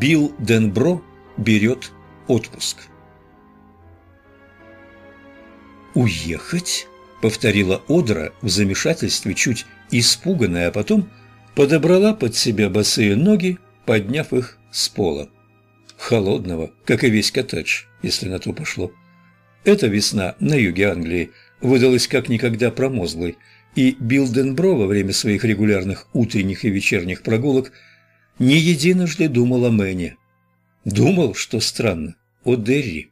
Билл Денбро берет отпуск. «Уехать?» — повторила Одра в замешательстве, чуть испуганная, а потом подобрала под себя босые ноги, подняв их с пола. Холодного, как и весь коттедж, если на то пошло. Эта весна на юге Англии выдалась как никогда промозглой, и Билл Денбро во время своих регулярных утренних и вечерних прогулок не единожды думал о Мэне. Думал, что странно, о Дерри.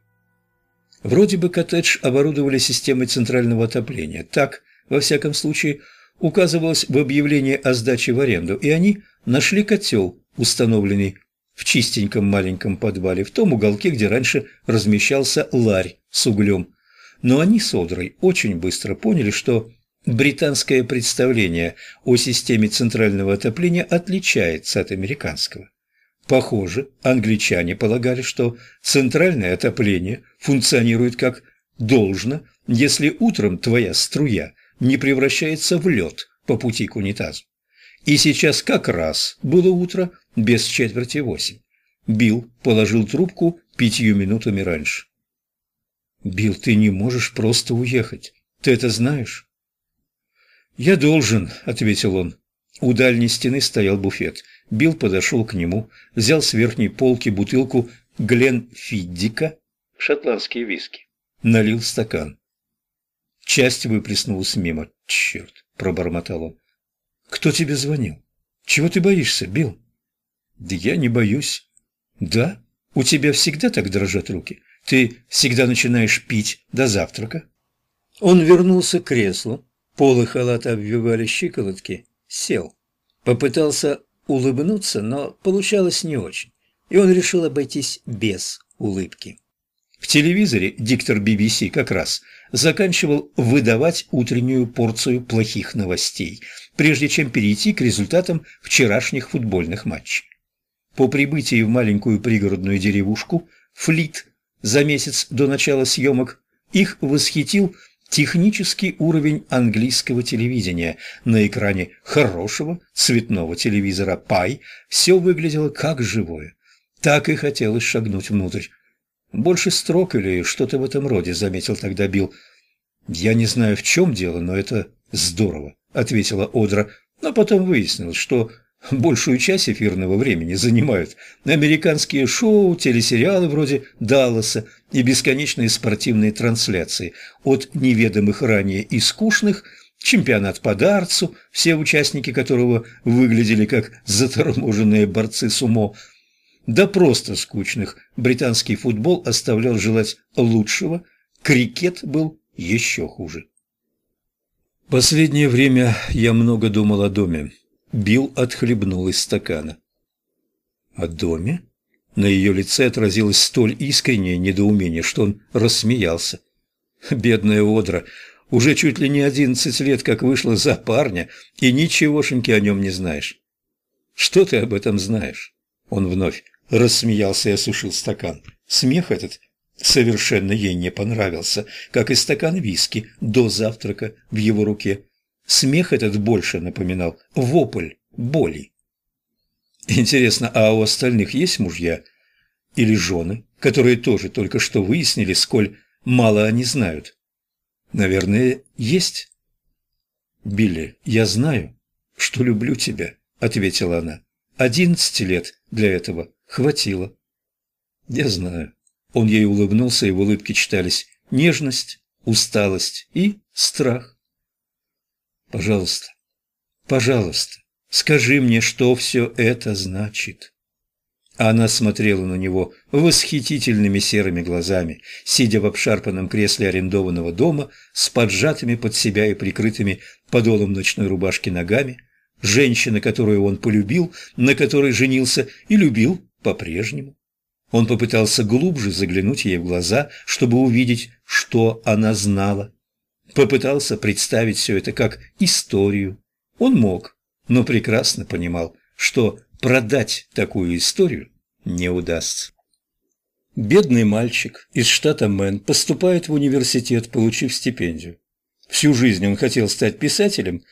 Вроде бы коттедж оборудовали системой центрального отопления. Так, во всяком случае, указывалось в объявлении о сдаче в аренду, и они нашли котел, установленный в чистеньком маленьком подвале, в том уголке, где раньше размещался ларь с углем. Но они с Одрой очень быстро поняли, что британское представление о системе центрального отопления отличается от американского. Похоже, англичане полагали, что центральное отопление функционирует как должно, если утром твоя струя не превращается в лед по пути к унитазу. И сейчас как раз было утро без четверти восемь. Билл положил трубку пятью минутами раньше. «Билл, ты не можешь просто уехать. Ты это знаешь?» «Я должен», — ответил он. У дальней стены стоял буфет. Билл подошел к нему, взял с верхней полки бутылку Гленфиддика, шотландские виски, налил стакан. Часть выплеснулась мимо. «Черт!» – пробормотал он. «Кто тебе звонил? Чего ты боишься, Билл?» «Да я не боюсь». «Да? У тебя всегда так дрожат руки? Ты всегда начинаешь пить до завтрака?» Он вернулся к креслу. Полы халата обвивали щиколотки. Сел. Попытался улыбнуться, но получалось не очень, и он решил обойтись без улыбки. В телевизоре диктор BBC как раз заканчивал выдавать утреннюю порцию плохих новостей, прежде чем перейти к результатам вчерашних футбольных матчей. По прибытии в маленькую пригородную деревушку Флит за месяц до начала съемок их восхитил Технический уровень английского телевидения. На экране хорошего цветного телевизора Пай все выглядело как живое. Так и хотелось шагнуть внутрь. «Больше строк или что-то в этом роде», — заметил тогда Билл. «Я не знаю, в чем дело, но это здорово», — ответила Одра. Но потом выяснилось, что Большую часть эфирного времени занимают американские шоу, телесериалы вроде «Далласа» и бесконечные спортивные трансляции, от неведомых ранее и скучных чемпионат по дартсу, все участники которого выглядели как заторможенные борцы сумо, до просто скучных. Британский футбол оставлял желать лучшего, крикет был еще хуже. Последнее время я много думал о доме. Билл отхлебнул из стакана. «О доме?» На ее лице отразилось столь искреннее недоумение, что он рассмеялся. «Бедная Одра, уже чуть ли не одиннадцать лет, как вышла за парня, и ничегошеньки о нем не знаешь». «Что ты об этом знаешь?» Он вновь рассмеялся и осушил стакан. Смех этот совершенно ей не понравился, как и стакан виски до завтрака в его руке. Смех этот больше напоминал вопль боли. Интересно, а у остальных есть мужья или жены, которые тоже только что выяснили, сколь мало они знают? Наверное, есть. «Билли, я знаю, что люблю тебя», — ответила она. «Одиннадцати лет для этого хватило». «Я знаю». Он ей улыбнулся, и в улыбке читались нежность, усталость и страх. Пожалуйста, пожалуйста, скажи мне, что все это значит. Она смотрела на него восхитительными серыми глазами, сидя в обшарпанном кресле арендованного дома с поджатыми под себя и прикрытыми подолом ночной рубашки ногами. Женщина, которую он полюбил, на которой женился и любил по-прежнему. Он попытался глубже заглянуть ей в глаза, чтобы увидеть, что она знала попытался представить все это как историю. Он мог, но прекрасно понимал, что продать такую историю не удастся. Бедный мальчик из штата Мэн поступает в университет, получив стипендию. Всю жизнь он хотел стать писателем,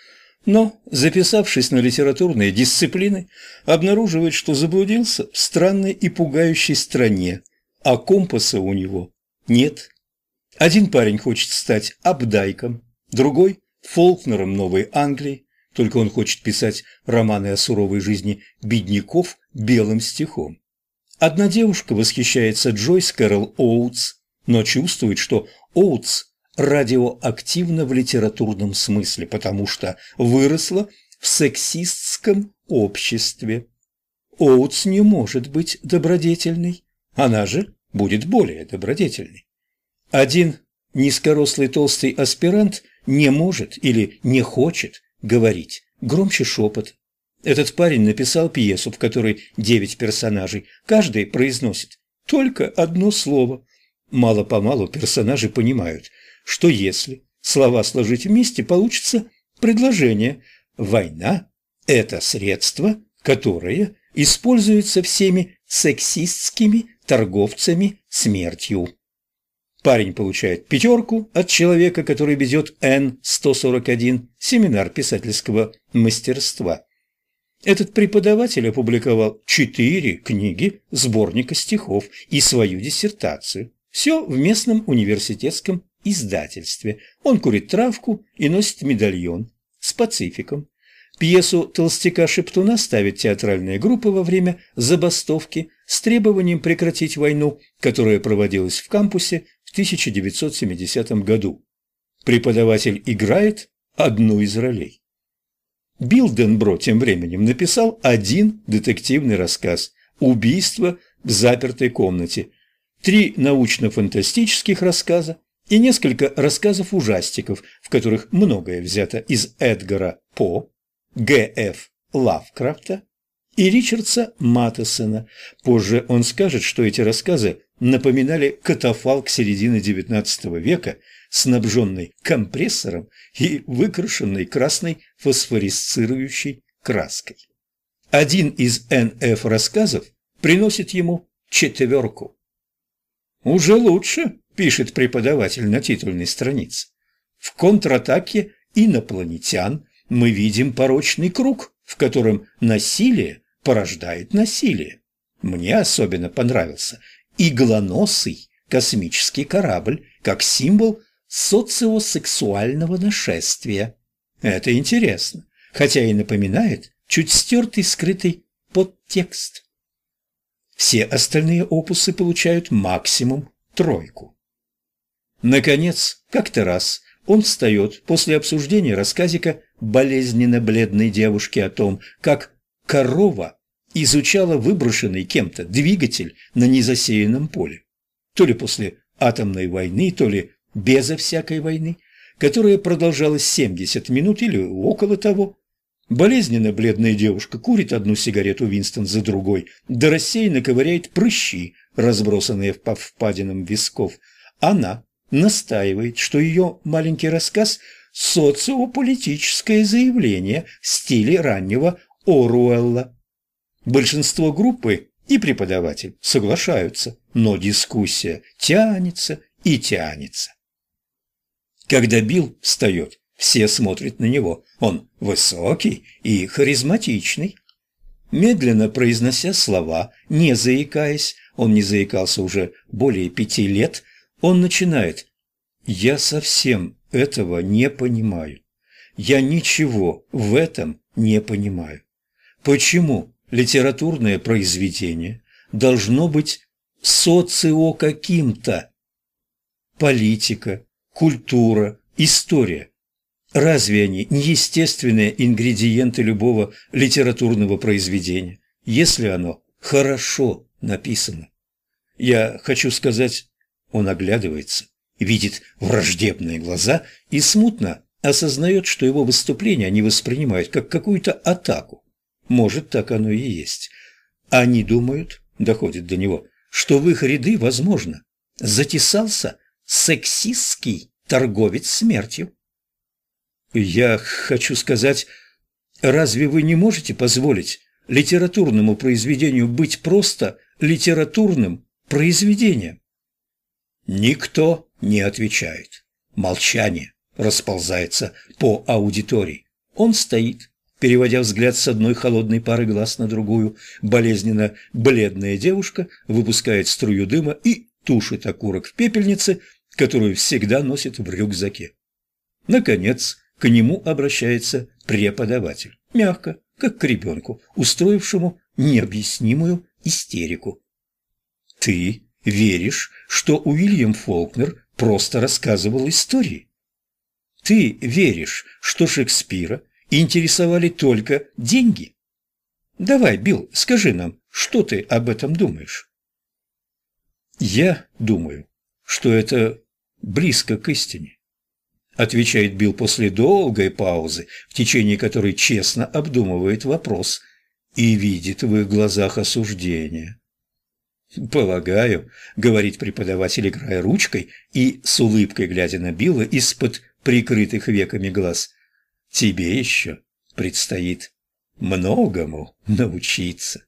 но, записавшись на литературные дисциплины, обнаруживает, что заблудился в странной и пугающей стране, а компаса у него нет. Один парень хочет стать Абдайком, другой – Фолкнером Новой Англии, только он хочет писать романы о суровой жизни бедняков белым стихом. Одна девушка восхищается Джойс Кэрол Оутс, но чувствует, что Оутс радиоактивна в литературном смысле, потому что выросла в сексистском обществе. Оутс не может быть добродетельной, она же будет более добродетельной. Один низкорослый толстый аспирант не может или не хочет говорить громче шепот. Этот парень написал пьесу, в которой девять персонажей, каждый произносит только одно слово. Мало-помалу персонажи понимают, что если слова сложить вместе, получится предложение «Война – это средство, которое используется всеми сексистскими торговцами смертью». Парень получает пятерку от человека, который ведет Н-141, семинар писательского мастерства. Этот преподаватель опубликовал четыре книги сборника стихов и свою диссертацию. Все в местном университетском издательстве. Он курит травку и носит медальон с пацификом. Пьесу «Толстяка-шептуна» ставит театральная группа во время забастовки с требованием прекратить войну, которая проводилась в кампусе 1970 году. Преподаватель играет одну из ролей. Билденбро тем временем написал один детективный рассказ «Убийство в запертой комнате», три научно-фантастических рассказа и несколько рассказов-ужастиков, в которых многое взято из Эдгара По, Г.Ф. Лавкрафта и Ричардса Маттесона. Позже он скажет, что эти рассказы напоминали катафалк середины XIX века, снабженный компрессором и выкрашенной красной фосфорисцирующей краской. Один из НФ рассказов приносит ему четверку. «Уже лучше», – пишет преподаватель на титульной странице. «В контратаке инопланетян мы видим порочный круг, в котором насилие порождает насилие. Мне особенно понравился иглоносый космический корабль как символ социосексуального нашествия. Это интересно, хотя и напоминает чуть стертый скрытый подтекст. Все остальные опусы получают максимум тройку. Наконец, как-то раз он встает после обсуждения рассказика болезненно-бледной девушки о том, как корова изучала выброшенный кем-то двигатель на незасеянном поле. То ли после атомной войны, то ли безо всякой войны, которая продолжалась 70 минут или около того. Болезненно бледная девушка курит одну сигарету Винстон за другой, да рассеянно ковыряет прыщи, разбросанные по впадинам висков. Она настаивает, что ее маленький рассказ – социополитическое заявление в стиле раннего Оруэлла. Большинство группы и преподаватель соглашаются, но дискуссия тянется и тянется. Когда Билл встает, все смотрят на него. Он высокий и харизматичный. Медленно произнося слова, не заикаясь, он не заикался уже более пяти лет, он начинает «Я совсем этого не понимаю. Я ничего в этом не понимаю. Почему литературное произведение должно быть социо каким-то. Политика, культура, история. Разве они не естественные ингредиенты любого литературного произведения, если оно хорошо написано? Я хочу сказать, он оглядывается, видит враждебные глаза и смутно осознает, что его выступление они воспринимают как какую-то атаку. Может, так оно и есть. Они думают, доходит до него, что в их ряды, возможно, затесался сексистский торговец смертью. Я хочу сказать, разве вы не можете позволить литературному произведению быть просто литературным произведением? Никто не отвечает. Молчание расползается по аудитории. Он стоит, переводя взгляд с одной холодной пары глаз на другую. Болезненно бледная девушка выпускает струю дыма и тушит окурок в пепельнице, которую всегда носит в рюкзаке. Наконец, к нему обращается преподаватель, мягко, как к ребенку, устроившему необъяснимую истерику. «Ты веришь, что Уильям Фолкнер просто рассказывал истории? Ты веришь, что Шекспира интересовали только деньги? Давай, Билл, скажи нам, что ты об этом думаешь?» «Я думаю, что это близко к истине», – отвечает Билл после долгой паузы, в течение которой честно обдумывает вопрос и видит в их глазах осуждение. «Полагаю», — говорит преподаватель, играя ручкой и с улыбкой глядя на Билла из-под прикрытых веками глаз, «тебе еще предстоит многому научиться».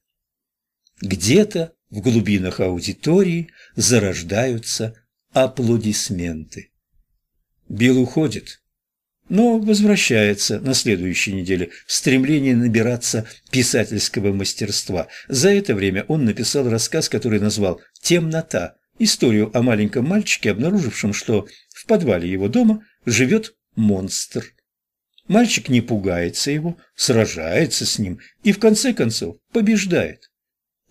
Где-то в глубинах аудитории зарождаются аплодисменты. Билл уходит, но возвращается на следующей неделе в стремлении набираться писательского мастерства. За это время он написал рассказ, который назвал «Темнота», историю о маленьком мальчике, обнаружившем, что в подвале его дома живет монстр. Мальчик не пугается его, сражается с ним и в конце концов побеждает.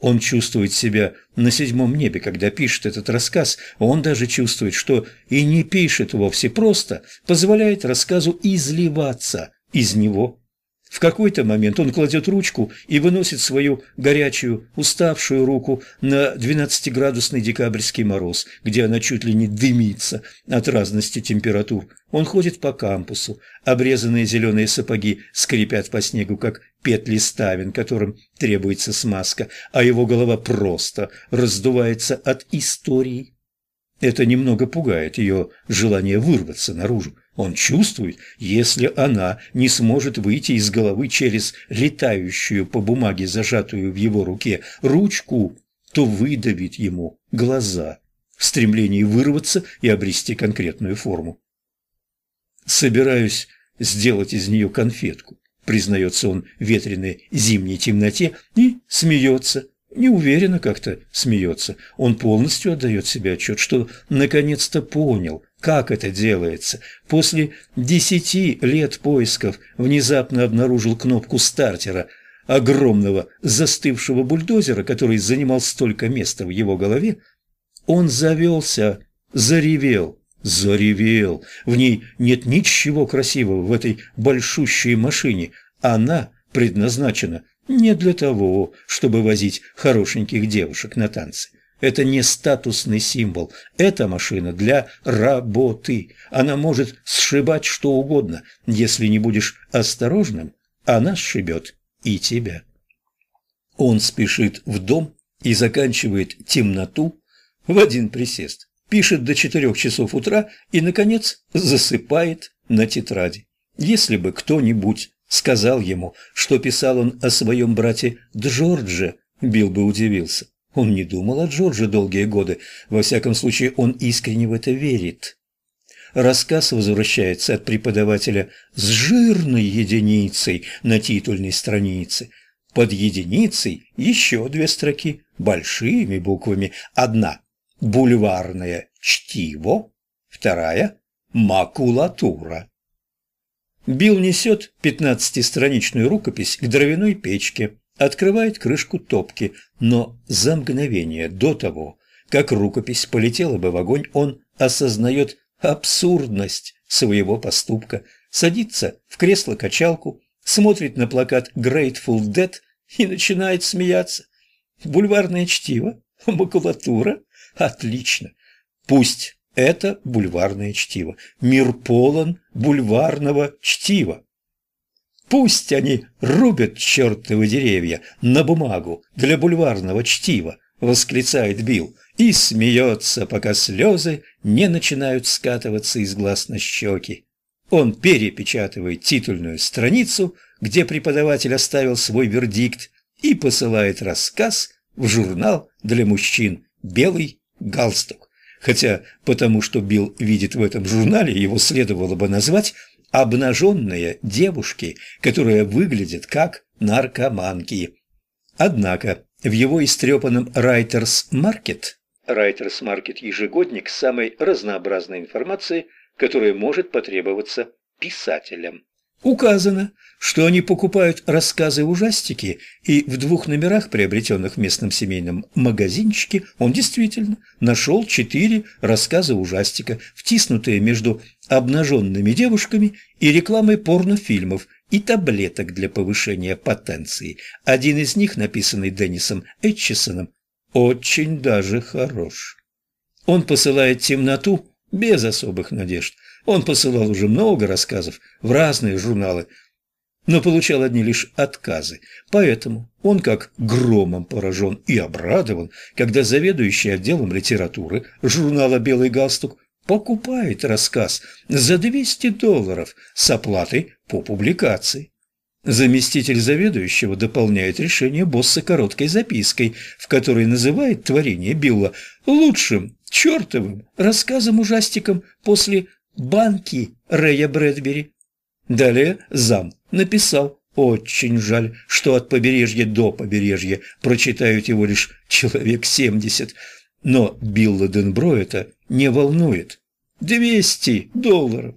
Он чувствует себя на седьмом небе, когда пишет этот рассказ. Он даже чувствует, что и не пишет вовсе просто, позволяет рассказу изливаться из него в какой-то момент он кладет ручку и выносит свою горячую, уставшую руку на 12-градусный декабрьский мороз, где она чуть ли не дымится от разности температур. Он ходит по кампусу, обрезанные зеленые сапоги скрипят по снегу, как петли ставен, которым требуется смазка, а его голова просто раздувается от истории. Это немного пугает ее желание вырваться наружу. Он чувствует, если она не сможет выйти из головы через летающую по бумаге, зажатую в его руке, ручку, то выдавит ему глаза в стремлении вырваться и обрести конкретную форму. «Собираюсь сделать из нее конфетку», признается он в ветреной зимней темноте и смеется, неуверенно как-то смеется. Он полностью отдает себе отчет, что наконец-то понял, как это делается. После десяти лет поисков внезапно обнаружил кнопку стартера огромного застывшего бульдозера, который занимал столько места в его голове. Он завелся, заревел, заревел. В ней нет ничего красивого в этой большущей машине. Она предназначена не для того, чтобы возить хорошеньких девушек на танцы. Это не статусный символ. Это машина для работы. Она может сшибать что угодно. Если не будешь осторожным, она сшибет и тебя. Он спешит в дом и заканчивает темноту в один присест. Пишет до четырех часов утра и, наконец, засыпает на тетради. Если бы кто-нибудь сказал ему, что писал он о своем брате Джордже, Билл бы удивился. Он не думал о Джордже долгие годы, во всяком случае он искренне в это верит. Рассказ возвращается от преподавателя с жирной единицей на титульной странице. Под единицей еще две строки большими буквами. Одна – бульварное чтиво, вторая – макулатура. Билл несет пятнадцатистраничную рукопись к дровяной печке, открывает крышку топки, но за мгновение до того, как рукопись полетела бы в огонь, он осознает абсурдность своего поступка, садится в кресло-качалку, смотрит на плакат Grateful Dead и начинает смеяться. Бульварное чтиво? Макулатура? Отлично. Пусть это бульварное чтиво. Мир полон бульварного чтива. Пусть они рубят чертовы деревья на бумагу для бульварного чтива, восклицает Билл и смеется, пока слезы не начинают скатываться из глаз на щеки. Он перепечатывает титульную страницу, где преподаватель оставил свой вердикт, и посылает рассказ в журнал для мужчин «Белый галстук». Хотя потому, что Билл видит в этом журнале, его следовало бы назвать обнаженные девушки, которые выглядят как наркоманки. Однако в его истрепанном «Райтерс Маркет» «Райтерс Маркет» – ежегодник с самой разнообразной информацией, которая может потребоваться писателям. Указано, что они покупают рассказы-ужастики, и в двух номерах, приобретенных в местном семейном магазинчике, он действительно нашел четыре рассказа-ужастика, втиснутые между обнаженными девушками и рекламой порнофильмов и таблеток для повышения потенции. Один из них, написанный Деннисом Этчисоном, очень даже хорош. Он посылает темноту без особых надежд – он посылал уже много рассказов в разные журналы, но получал одни лишь отказы. Поэтому он как громом поражен и обрадован, когда заведующий отделом литературы журнала «Белый галстук» покупает рассказ за 200 долларов с оплатой по публикации. Заместитель заведующего дополняет решение босса короткой запиской, в которой называет творение Билла лучшим, чертовым рассказом-ужастиком после банки Рэя Брэдбери. Далее зам написал «Очень жаль, что от побережья до побережья прочитают его лишь человек семьдесят, но Билла Денбро не волнует. Двести долларов